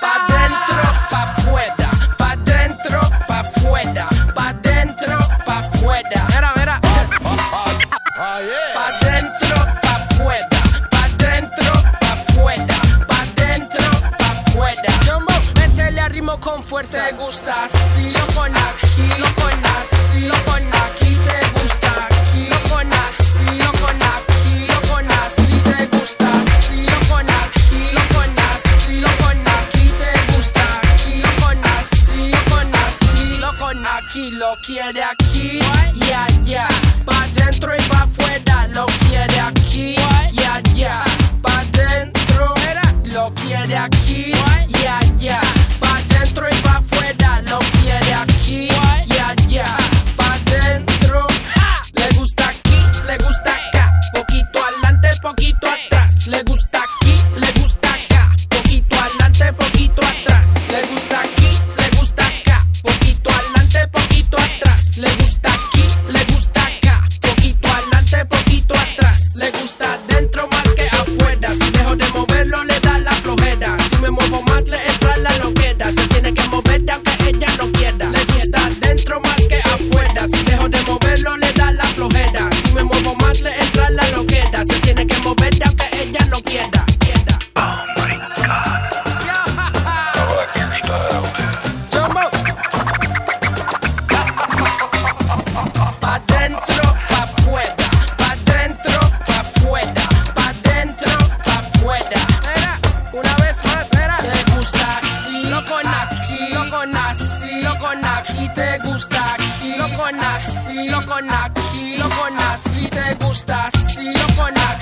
Pa' dentro, pa' afuera. Pa' dentro, pa' afuera. Pa' dentro, pa' afuera. Mira, mira. Pa' dentro, pa' afuera. Pa' dentro, pa' afuera. Pa' dentro, pa' afuera. Métele a ritmo con fuerza. Te gusta así. Lo con aquí, lo con así. Aquí. Lo quiere aquí y allá. Pa' dentro y pa' afuera. Lo quiere aquí y allá. Pa' dentro. Lo quiere aquí y allá. Pa' dentro y pa' afuera. Lo quiere aquí y allá. Pa' dentro. Le gusta aquí, le gusta acá. Poquito adelante, poquito atrás. Le gusta Le gusta aquí. Lo con así. Lo con aquí. Te gusta aquí. Lo con así. Lo con aquí. Lo con así. Te gusta así. Lo con aquí.